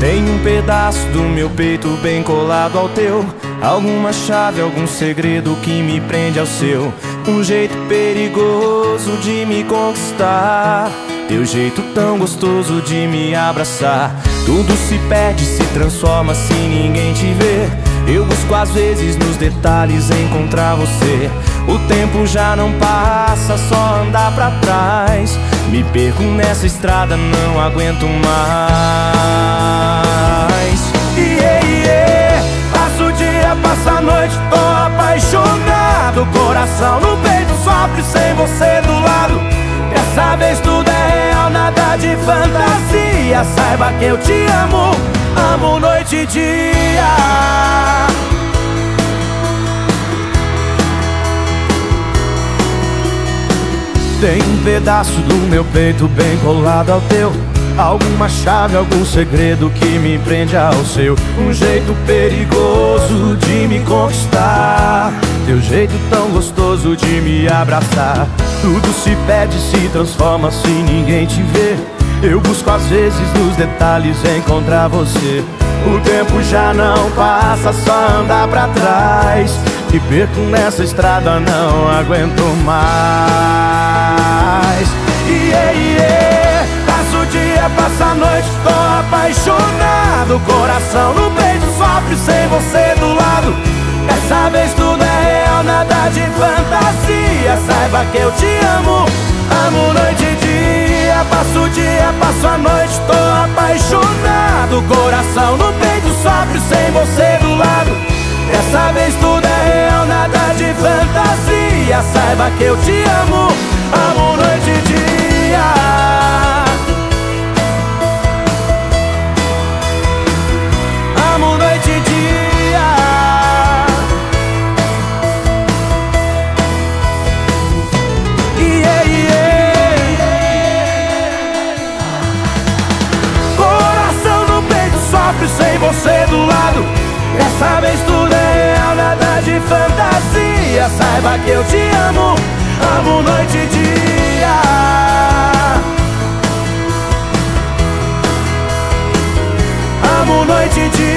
Tem um pedaço do meu peito bem colado ao teu. Alguma chave, algum segredo que me prende ao seu. Um jeito perigoso de me conquistar. Teu jeito tão gostoso de me abraçar. Tudo se perde, se transforma se ninguém te vê. Eu busco às vezes nos detalhes encontrar você. O tempo já não passa, só andar pra trás. Me perco nessa estrada, não aguento mais. Noite, tô apaixonado. Coração no peito sofre sem você do lado. Dessa vez tudo é real, nada de fantasia. Saiba que eu te amo, amo noite e dia. Tem um pedaço do meu peito bem colado ao teu Alguma chave, algum segredo que me prende ao seu. Um jeito perigoso de me conquistar. Teu jeito tão gostoso de me abraçar. Tudo se perde, se transforma se ninguém te vê. Eu busco às vezes nos detalhes encontrar você. O tempo já não passa, só anda pra trás. Me perco nessa estrada, não aguento mais apaixonado. Coração no peito sofre sem você do lado. Dessa vez tudo é real, nada de fantasia. Saiba que eu te amo, amo noite e dia. Passo o dia, passo a noite, tô apaixonado. Coração no peito sofre sem você do lado. Dessa vez tudo é real, nada de fantasia. Saiba que eu te amo sempre sem você do lado. Dessa vez tudo é real, nada de fantasia. Saiba que eu te amo, amo noite e dia. Amo noite e dia.